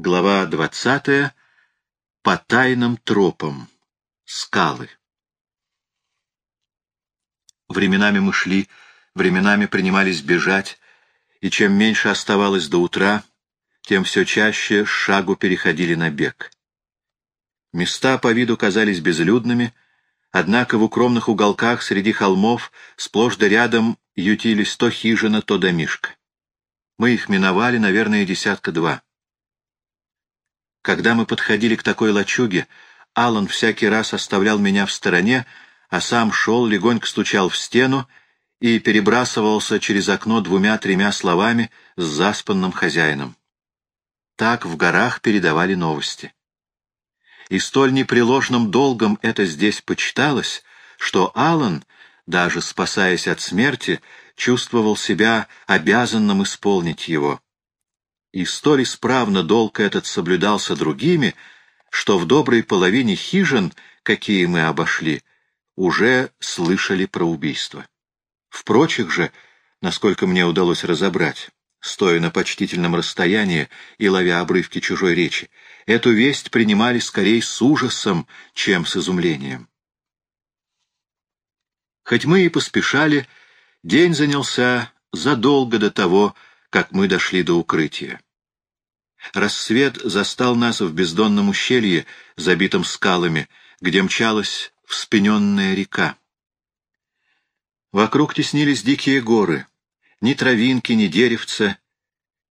Глава двадцатая. По тайным тропам. Скалы. Временами мы шли, временами принимались бежать, и чем меньше оставалось до утра, тем все чаще шагу переходили на бег. Места по виду казались безлюдными, однако в укромных уголках среди холмов сплошь да рядом ютились то хижина, то домишка. Мы их миновали, наверное, десятка два. Когда мы подходили к такой лачуге, Алан всякий раз оставлял меня в стороне, а сам шел, легонько стучал в стену и перебрасывался через окно двумя-тремя словами с заспанным хозяином. Так в горах передавали новости. И столь непреложным долгом это здесь почиталось, что Алан, даже спасаясь от смерти, чувствовал себя обязанным исполнить его и столь исправно долг этот соблюдался другими, что в доброй половине хижин, какие мы обошли, уже слышали про убийство. В прочих же, насколько мне удалось разобрать, стоя на почтительном расстоянии и ловя обрывки чужой речи, эту весть принимали скорее с ужасом, чем с изумлением. Хоть мы и поспешали, день занялся задолго до того, как мы дошли до укрытия. Рассвет застал нас в бездонном ущелье, забитом скалами, где мчалась вспененная река. Вокруг теснились дикие горы, ни травинки, ни деревца,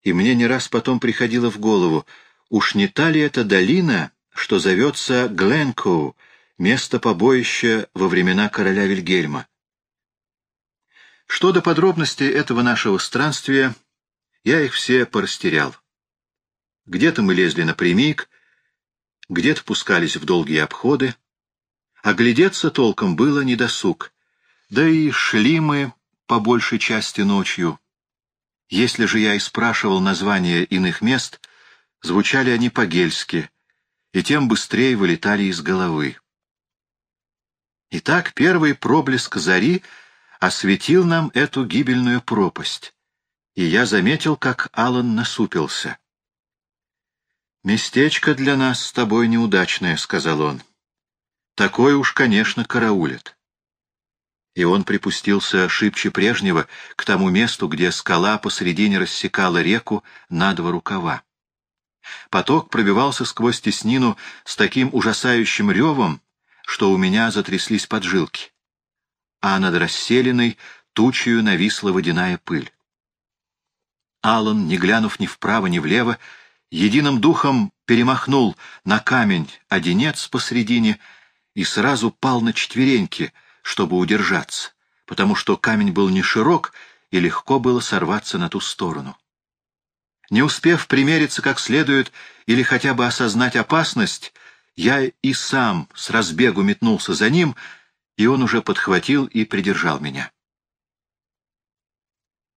и мне не раз потом приходило в голову, уж не та ли это долина, что зовется Гленкоу, место побоища во времена короля Вильгельма. Что до подробностей этого нашего странствия, я их все порастерял. Где-то мы лезли напрямик, где-то пускались в долгие обходы, а глядеться толком было недосуг, да и шли мы по большей части ночью. Если же я и спрашивал названия иных мест, звучали они по-гельски, и тем быстрее вылетали из головы. Итак, первый проблеск зари осветил нам эту гибельную пропасть, и я заметил, как Алан насупился. «Местечко для нас с тобой неудачное», — сказал он. «Такое уж, конечно, караулит». И он припустился шибче прежнего к тому месту, где скала посредине рассекала реку на два рукава. Поток пробивался сквозь теснину с таким ужасающим ревом, что у меня затряслись поджилки. А над расселенной тучью нависла водяная пыль. Алан, не глянув ни вправо, ни влево, единым духом перемахнул на камень одинец посредине и сразу пал на четвереньки, чтобы удержаться, потому что камень был не широк и легко было сорваться на ту сторону. Не успев примериться как следует или хотя бы осознать опасность, я и сам с разбегу метнулся за ним, и он уже подхватил и придержал меня.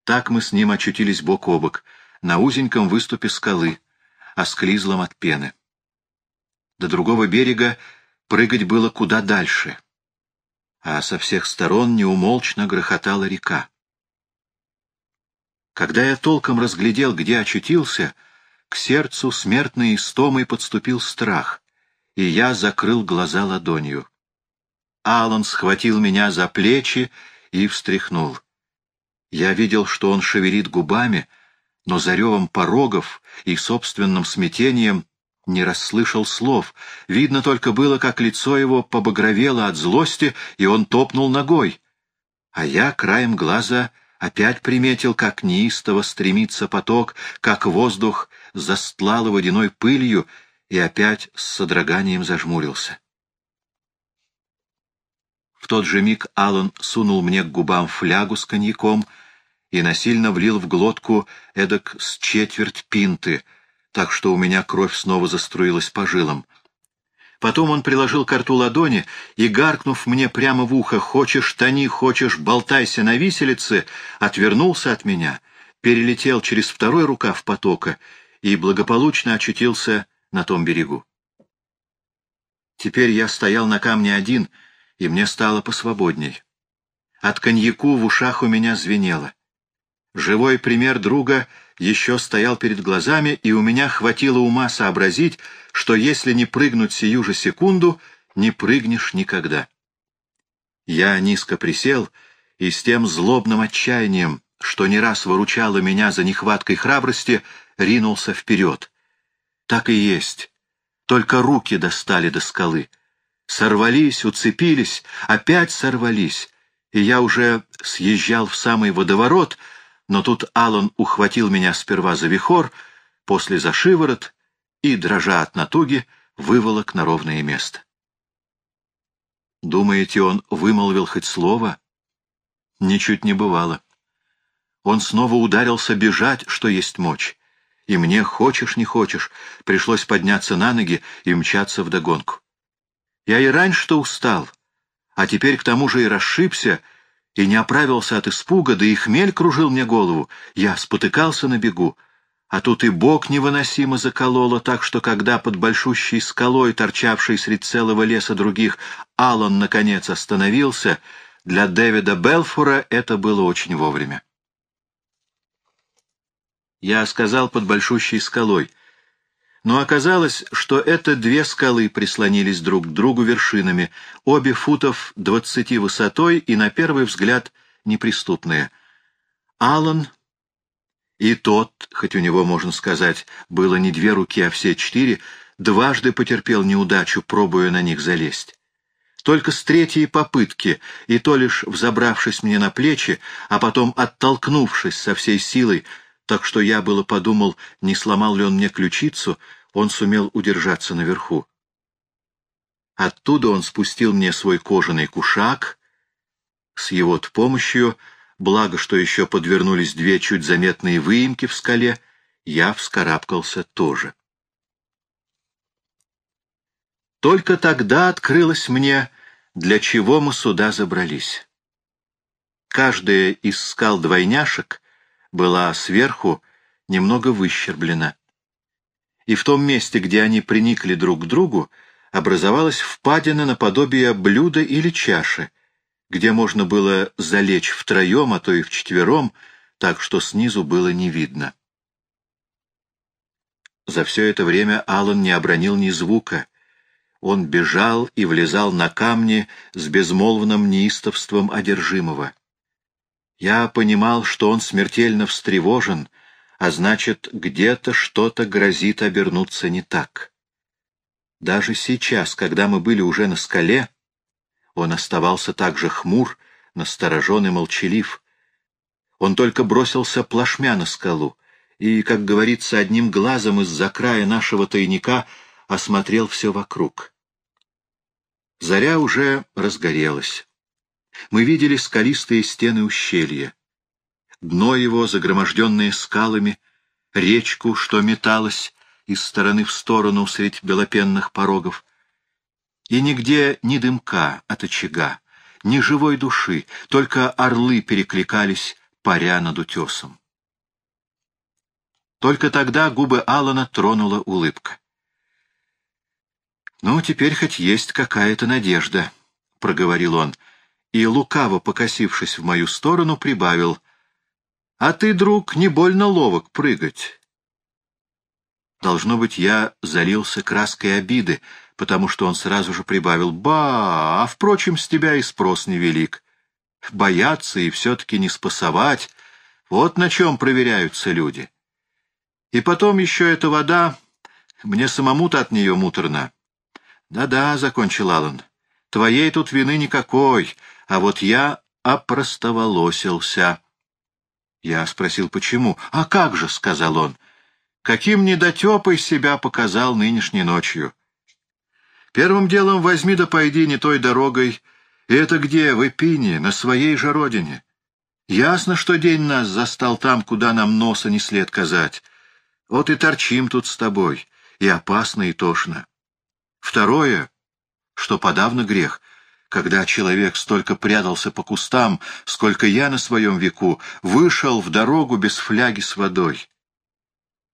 Так мы с ним очутились бок о бок, на узеньком выступе скалы, осклизлом от пены. До другого берега прыгать было куда дальше, а со всех сторон неумолчно грохотала река. Когда я толком разглядел, где очутился, к сердцу смертной истомой подступил страх, и я закрыл глаза ладонью. Алан схватил меня за плечи и встряхнул. Я видел, что он шевелит губами — но за ревом порогов и собственным смятением не расслышал слов. Видно только было, как лицо его побагровело от злости, и он топнул ногой. А я краем глаза опять приметил, как неистово стремится поток, как воздух застлал водяной пылью, и опять с содроганием зажмурился. В тот же миг Аллан сунул мне к губам флягу с коньяком — и насильно влил в глотку эдак с четверть пинты, так что у меня кровь снова заструилась по жилам. Потом он приложил к рту ладони и, гаркнув мне прямо в ухо «Хочешь тони, хочешь болтайся на виселице», отвернулся от меня, перелетел через второй рукав потока и благополучно очутился на том берегу. Теперь я стоял на камне один, и мне стало посвободней. От коньяку в ушах у меня звенело. Живой пример друга еще стоял перед глазами, и у меня хватило ума сообразить, что если не прыгнуть сию же секунду, не прыгнешь никогда. Я низко присел и с тем злобным отчаянием, что не раз выручало меня за нехваткой храбрости, ринулся вперед. Так и есть. Только руки достали до скалы. Сорвались, уцепились, опять сорвались, и я уже съезжал в самый водоворот, но тут Аллан ухватил меня сперва за вихор, после за шиворот и, дрожа от натуги, выволок на ровное место. Думаете, он вымолвил хоть слово? Ничуть не бывало. Он снова ударился бежать, что есть мочь. И мне, хочешь не хочешь, пришлось подняться на ноги и мчаться вдогонку. Я и раньше-то устал, а теперь к тому же и расшибся, и не оправился от испуга, да и хмель кружил мне голову. Я спотыкался на бегу, а тут и бок невыносимо закололо, так что когда под большущей скалой, торчавшей средь целого леса других, Аллан наконец остановился, для Дэвида Белфора это было очень вовремя. Я сказал под большущей скалой — но оказалось, что это две скалы прислонились друг к другу вершинами, обе футов двадцати высотой и, на первый взгляд, неприступные. Алан и тот, хоть у него, можно сказать, было не две руки, а все четыре, дважды потерпел неудачу, пробуя на них залезть. Только с третьей попытки, и то лишь взобравшись мне на плечи, а потом оттолкнувшись со всей силой, так что я было подумал, не сломал ли он мне ключицу, он сумел удержаться наверху. Оттуда он спустил мне свой кожаный кушак. С его помощью, благо, что еще подвернулись две чуть заметные выемки в скале, я вскарабкался тоже. Только тогда открылось мне, для чего мы сюда забрались. Каждая из скал-двойняшек была сверху немного выщерблена. И в том месте, где они приникли друг к другу, образовалась впадина наподобие блюда или чаши, где можно было залечь втроем, а то и вчетвером, так что снизу было не видно. За все это время Алан не обронил ни звука. Он бежал и влезал на камни с безмолвным неистовством одержимого. Я понимал, что он смертельно встревожен, а значит, где-то что-то грозит обернуться не так. Даже сейчас, когда мы были уже на скале, он оставался так же хмур, насторожен и молчалив. Он только бросился плашмя на скалу и, как говорится, одним глазом из-за края нашего тайника осмотрел все вокруг. Заря уже разгорелась. Мы видели скалистые стены ущелья, дно его, загроможденное скалами, речку, что металась из стороны в сторону средь белопенных порогов. И нигде ни дымка от очага, ни живой души, только орлы перекликались, паря над утесом. Только тогда губы Алана тронула улыбка. «Ну, теперь хоть есть какая-то надежда», — проговорил он, — и, лукаво покосившись в мою сторону, прибавил. «А ты, друг, не больно ловок прыгать». Должно быть, я залился краской обиды, потому что он сразу же прибавил «Ба, а, впрочем, с тебя и спрос невелик. Бояться и все-таки не спасовать — вот на чем проверяются люди. И потом еще эта вода, мне самому-то от нее муторно». «Да-да», — закончил Аллан, — «твоей тут вины никакой, а вот я опростоволосился. Я спросил, почему. «А как же?» — сказал он. «Каким недотепой себя показал нынешней ночью». «Первым делом возьми да пойди не той дорогой. И это где? В Эпине, на своей же родине. Ясно, что день нас застал там, куда нам носа не след казать. Вот и торчим тут с тобой, и опасно, и тошно. Второе, что подавно грех, когда человек столько прятался по кустам, сколько я на своем веку, вышел в дорогу без фляги с водой.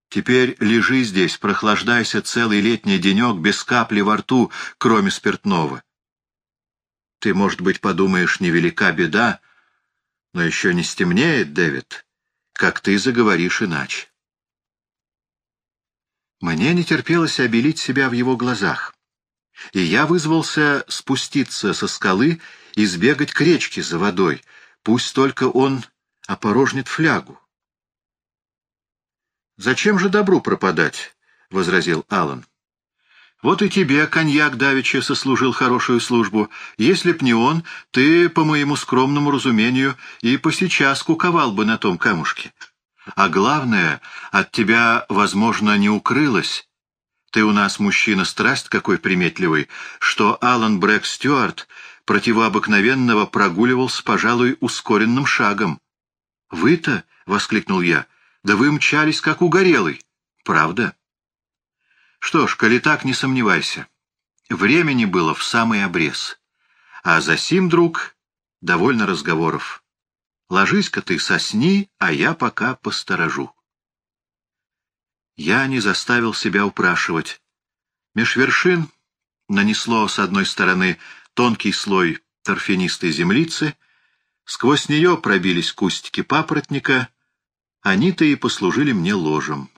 Теперь лежи здесь, прохлаждайся целый летний денек без капли во рту, кроме спиртного. Ты, может быть, подумаешь, невелика беда, но еще не стемнеет, Дэвид, как ты заговоришь иначе. Мне не терпелось обелить себя в его глазах, и я вызвался спуститься со скалы и сбегать к речке за водой, пусть только он опорожнит флягу. «Зачем же добру пропадать?» — возразил Аллан. «Вот и тебе коньяк давеча сослужил хорошую службу. Если б не он, ты, по моему скромному разумению, и посейчас куковал бы на том камушке. А главное, от тебя, возможно, не укрылось. Ты у нас мужчина страсть какой приметливый, что Алан Брэк Стюарт противообыкновенного прогуливался, пожалуй, ускоренным шагом. «Вы-то?» — воскликнул я. «Да вы мчались, как угорелый. Правда?» «Что ж, коли так, не сомневайся. Времени было в самый обрез. А за сим, друг, довольно разговоров. Ложись-ка ты сосни, а я пока посторожу». Я не заставил себя упрашивать. Меж вершин нанесло с одной стороны тонкий слой торфянистой землицы, сквозь нее пробились кустики папоротника, они-то и послужили мне ложем.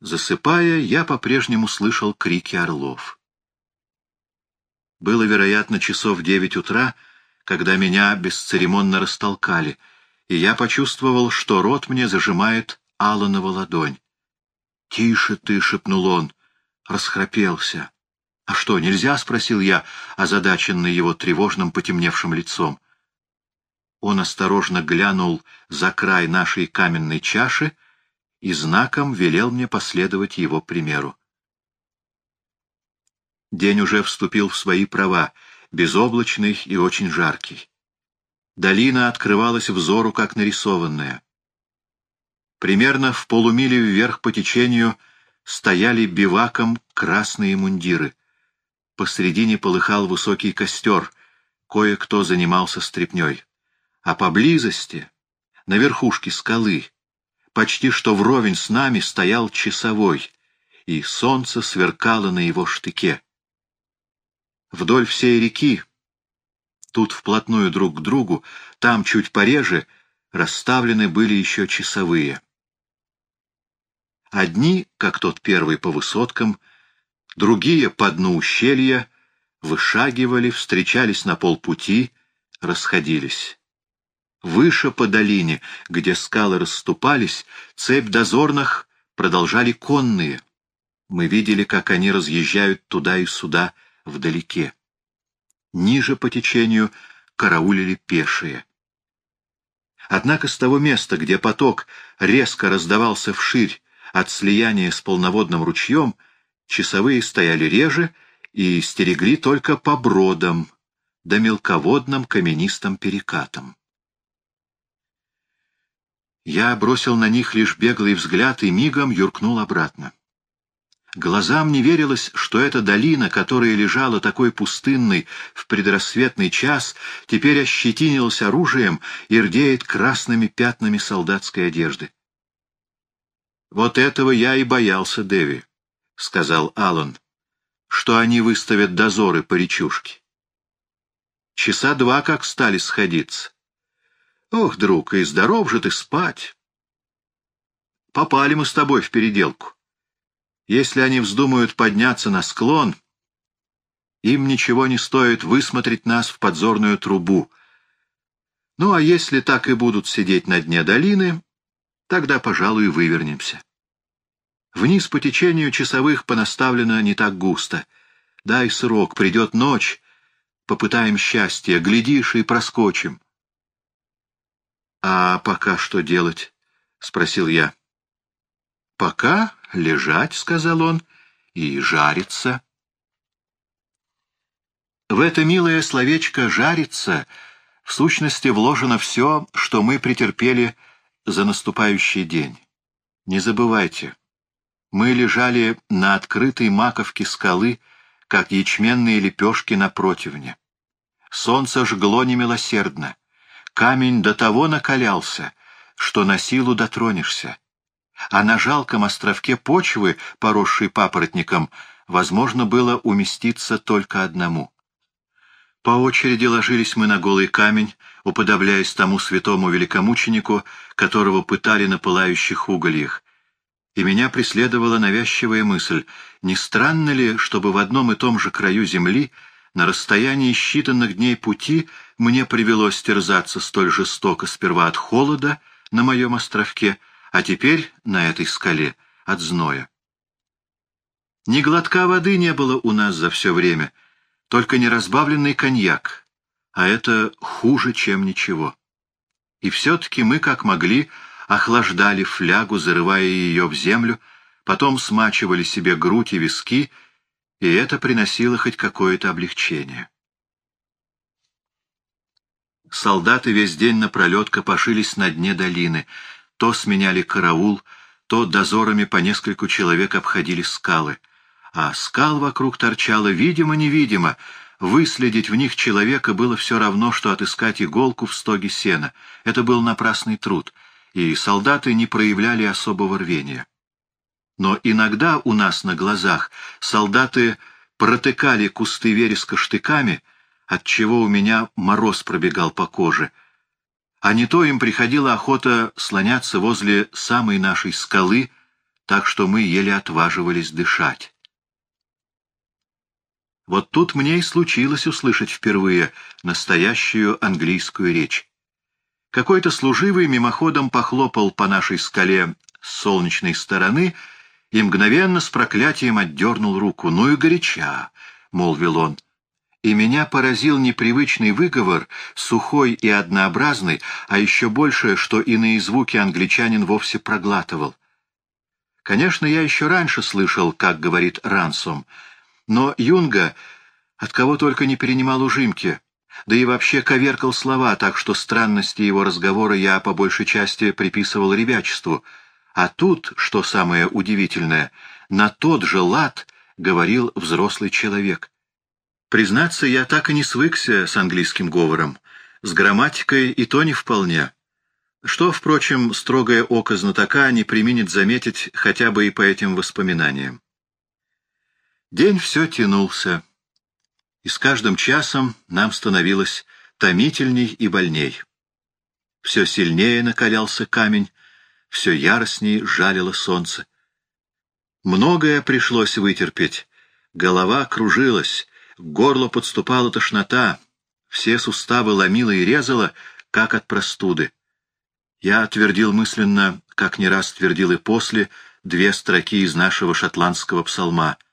Засыпая, я по-прежнему слышал крики орлов. Было, вероятно, часов девять утра, когда меня бесцеремонно растолкали, и я почувствовал, что рот мне зажимает Аланова ладонь. «Тише ты!» — шепнул он. Расхрапелся. «А что, нельзя?» — спросил я, озадаченный его тревожным потемневшим лицом. Он осторожно глянул за край нашей каменной чаши и знаком велел мне последовать его примеру. День уже вступил в свои права, безоблачный и очень жаркий. Долина открывалась взору, как нарисованная. Примерно в полумиле вверх по течению стояли биваком красные мундиры. Посредине полыхал высокий костер, кое-кто занимался стряпней. А поблизости, на верхушке скалы, почти что вровень с нами стоял часовой, и солнце сверкало на его штыке. Вдоль всей реки, тут вплотную друг к другу, там чуть пореже, расставлены были еще часовые. Одни, как тот первый по высоткам, другие по дну ущелья, вышагивали, встречались на полпути, расходились. Выше по долине, где скалы расступались, цепь дозорных продолжали конные. Мы видели, как они разъезжают туда и сюда вдалеке. Ниже по течению караулили пешие. Однако с того места, где поток резко раздавался вширь от слияния с полноводным ручьем, часовые стояли реже и стерегли только по бродам да мелководным каменистым перекатам. Я бросил на них лишь беглый взгляд и мигом юркнул обратно. Глазам не верилось, что эта долина, которая лежала такой пустынной в предрассветный час, теперь ощетинилась оружием и рдеет красными пятнами солдатской одежды. «Вот этого я и боялся, Дэви», — сказал Аллан, — «что они выставят дозоры по речушке. Часа два как стали сходиться. Ох, друг, и здоров же ты спать. Попали мы с тобой в переделку. Если они вздумают подняться на склон, им ничего не стоит высмотреть нас в подзорную трубу. Ну, а если так и будут сидеть на дне долины, тогда, пожалуй, вывернемся. Вниз по течению часовых понаставлено не так густо. Дай срок, придет ночь, попытаем счастье, глядишь и проскочим. «А пока что делать?» — спросил я. «Пока лежать», — сказал он, — «и жариться». В это милое словечко «жариться» в сущности вложено все, что мы претерпели за наступающий день. Не забывайте, мы лежали на открытой маковке скалы, как ячменные лепешки на противне. Солнце жгло немилосердно. Камень до того накалялся, что на силу дотронешься. А на жалком островке почвы, поросшей папоротником, возможно было уместиться только одному. По очереди ложились мы на голый камень, уподобляясь тому святому великомученику, которого пытали на пылающих угольях. и меня преследовала навязчивая мысль, не странно ли, чтобы в одном и том же краю земли, на расстоянии считанных дней пути, мне привелось терзаться столь жестоко сперва от холода на моем островке, а теперь на этой скале от зноя. Ни глотка воды не было у нас за все время, только неразбавленный коньяк, а это хуже, чем ничего. И все-таки мы, как могли, охлаждали флягу, зарывая ее в землю, потом смачивали себе грудь и виски, и это приносило хоть какое-то облегчение. Солдаты весь день напролет копошились на дне долины, то сменяли караул, то дозорами по нескольку человек обходили скалы, а скал вокруг торчало видимо-невидимо, выследить в них человека было все равно, что отыскать иголку в стоге сена. Это был напрасный труд — и солдаты не проявляли особого рвения. Но иногда у нас на глазах солдаты протыкали кусты вереска штыками, отчего у меня мороз пробегал по коже, а не то им приходила охота слоняться возле самой нашей скалы, так что мы еле отваживались дышать. Вот тут мне и случилось услышать впервые настоящую английскую речь. Какой-то служивый мимоходом похлопал по нашей скале с солнечной стороны и мгновенно с проклятием отдернул руку. «Ну и горяча!» — молвил он. И меня поразил непривычный выговор, сухой и однообразный, а еще больше, что иные звуки англичанин вовсе проглатывал. Конечно, я еще раньше слышал, как говорит Рансом, но Юнга от кого только не перенимал ужимки — да и вообще коверкал слова, так что странности его разговора я по большей части приписывал ребячеству. А тут, что самое удивительное, на тот же лад говорил взрослый человек. Признаться, я так и не свыкся с английским говором, с грамматикой и то не вполне. Что, впрочем, строгое око знатока не применит заметить хотя бы и по этим воспоминаниям. День все тянулся и с каждым часом нам становилось томительней и больней. Все сильнее накалялся камень, все яростнее жалило солнце. Многое пришлось вытерпеть. Голова кружилась, к горлу подступала тошнота, все суставы ломило и резало, как от простуды. Я твердил мысленно, как не раз твердил и после, две строки из нашего шотландского псалма —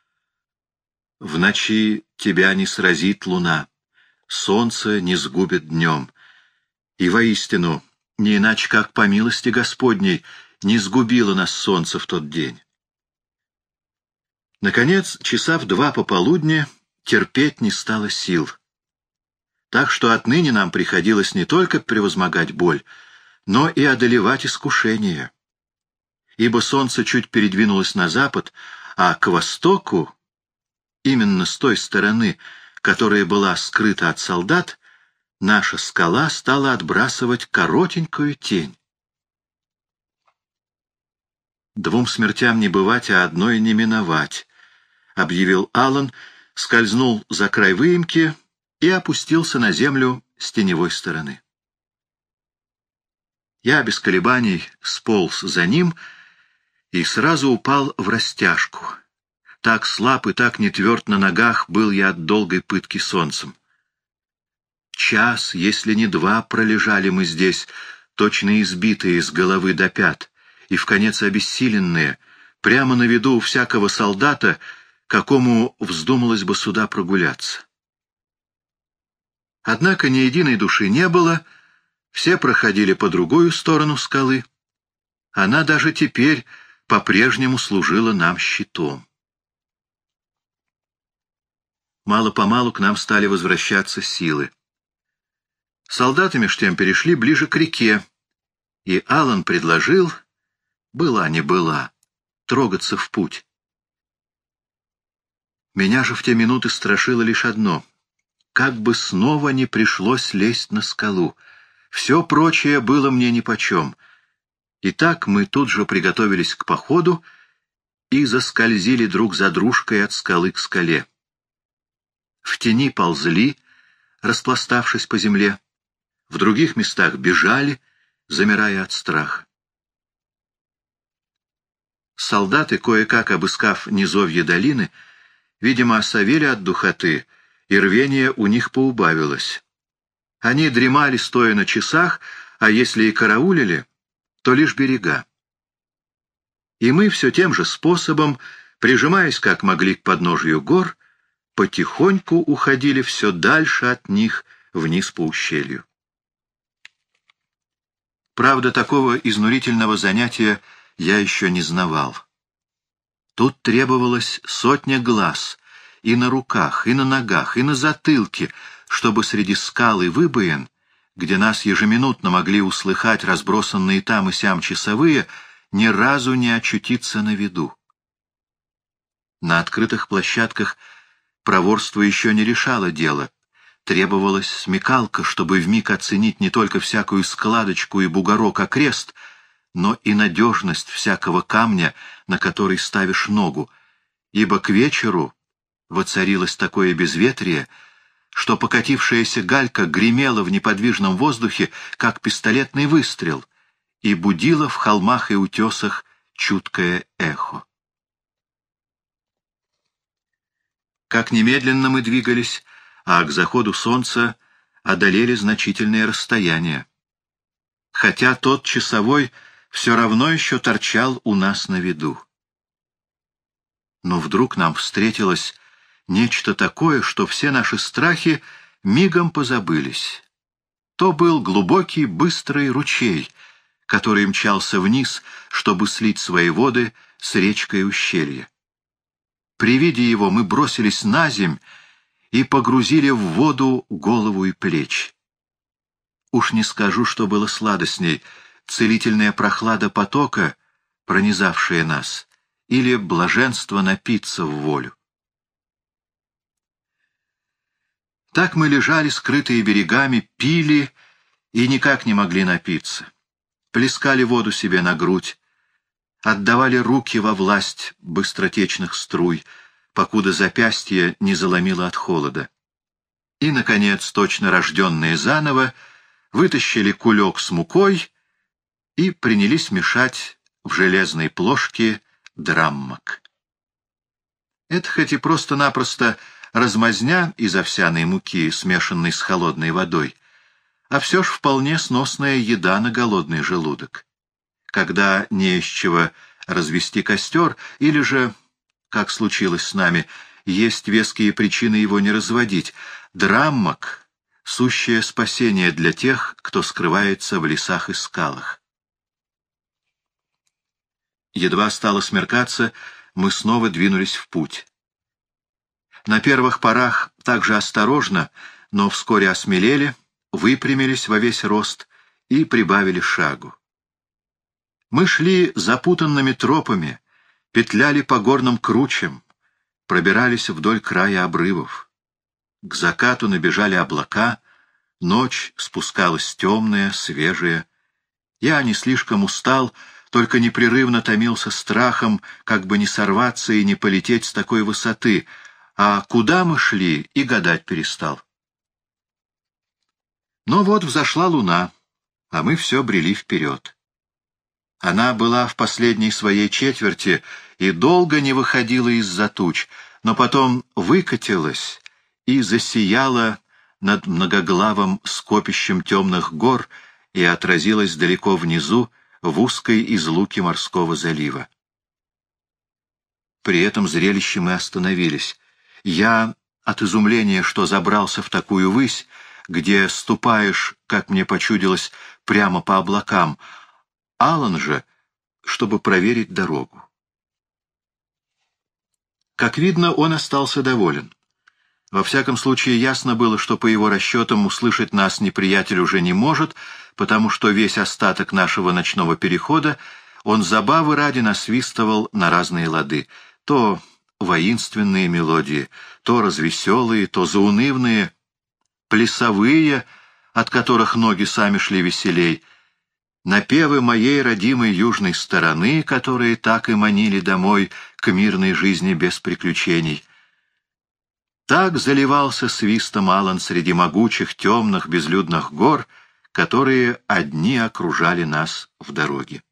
в ночи тебя не сразит луна, солнце не сгубит днем. И воистину, не иначе как по милости Господней, не сгубило нас солнце в тот день. Наконец, часа в два пополудни терпеть не стало сил. Так что отныне нам приходилось не только превозмогать боль, но и одолевать искушение. Ибо солнце чуть передвинулось на запад, а к востоку именно с той стороны, которая была скрыта от солдат, наша скала стала отбрасывать коротенькую тень. «Двум смертям не бывать, а одной не миновать», — объявил Аллан, скользнул за край выемки и опустился на землю с теневой стороны. Я без колебаний сполз за ним и сразу упал в растяжку — так слаб и так нетверд на ногах был я от долгой пытки солнцем. Час, если не два, пролежали мы здесь, точно избитые с головы до пят, и в конец обессиленные, прямо на виду у всякого солдата, какому вздумалось бы сюда прогуляться. Однако ни единой души не было, все проходили по другую сторону скалы. Она даже теперь по-прежнему служила нам щитом. Мало-помалу к нам стали возвращаться силы. Солдаты меж тем перешли ближе к реке, и Алан предложил, была не была, трогаться в путь. Меня же в те минуты страшило лишь одно — как бы снова не пришлось лезть на скалу. Все прочее было мне нипочем. Итак, мы тут же приготовились к походу и заскользили друг за дружкой от скалы к скале в тени ползли, распластавшись по земле, в других местах бежали, замирая от страха. Солдаты, кое-как обыскав низовье долины, видимо, осовели от духоты, и рвение у них поубавилось. Они дремали, стоя на часах, а если и караулили, то лишь берега. И мы все тем же способом, прижимаясь как могли к подножию гор, потихоньку уходили все дальше от них вниз по ущелью. Правда, такого изнурительного занятия я еще не знавал. Тут требовалось сотня глаз и на руках, и на ногах, и на затылке, чтобы среди скал и выбоин, где нас ежеминутно могли услыхать разбросанные там и сям часовые, ни разу не очутиться на виду. На открытых площадках проворство еще не решало дело. Требовалась смекалка, чтобы вмиг оценить не только всякую складочку и бугорок окрест, но и надежность всякого камня, на который ставишь ногу, ибо к вечеру воцарилось такое безветрие, что покатившаяся галька гремела в неподвижном воздухе, как пистолетный выстрел, и будила в холмах и утесах чуткое эхо. Как немедленно мы двигались, а к заходу солнца одолели значительное расстояние. Хотя тот часовой все равно еще торчал у нас на виду. Но вдруг нам встретилось нечто такое, что все наши страхи мигом позабылись. То был глубокий, быстрый ручей, который мчался вниз, чтобы слить свои воды с речкой ущелья. При виде его мы бросились на земь и погрузили в воду голову и плечи. Уж не скажу, что было сладостней — целительная прохлада потока, пронизавшая нас, или блаженство напиться в волю. Так мы лежали, скрытые берегами, пили и никак не могли напиться. Плескали воду себе на грудь, отдавали руки во власть быстротечных струй, покуда запястье не заломило от холода. И, наконец, точно рожденные заново, вытащили кулек с мукой и принялись мешать в железной плошке драммок. Это хоть и просто-напросто размазня из овсяной муки, смешанной с холодной водой, а все ж вполне сносная еда на голодный желудок. Когда не из чего развести костер, или же, как случилось с нами, есть веские причины его не разводить, драммок — сущее спасение для тех, кто скрывается в лесах и скалах. Едва стало смеркаться, мы снова двинулись в путь. На первых порах также осторожно, но вскоре осмелели, выпрямились во весь рост и прибавили шагу. Мы шли запутанными тропами, петляли по горным кручам, пробирались вдоль края обрывов. К закату набежали облака, ночь спускалась темная, свежая. Я не слишком устал, только непрерывно томился страхом, как бы не сорваться и не полететь с такой высоты, а куда мы шли, и гадать перестал. Но вот взошла луна, а мы все брели вперед. Она была в последней своей четверти и долго не выходила из-за туч, но потом выкатилась и засияла над многоглавым скопищем темных гор и отразилась далеко внизу, в узкой излуке морского залива. При этом зрелище мы остановились. Я от изумления, что забрался в такую высь, где ступаешь, как мне почудилось, прямо по облакам, Алан же, чтобы проверить дорогу. Как видно, он остался доволен. Во всяком случае, ясно было, что по его расчетам услышать нас неприятель уже не может, потому что весь остаток нашего ночного перехода он забавы ради насвистывал на разные лады. То воинственные мелодии, то развеселые, то заунывные, плясовые, от которых ноги сами шли веселей, напевы моей родимой южной стороны, которые так и манили домой к мирной жизни без приключений. Так заливался свистом Алан среди могучих, темных, безлюдных гор — которые одни окружали нас в дороге.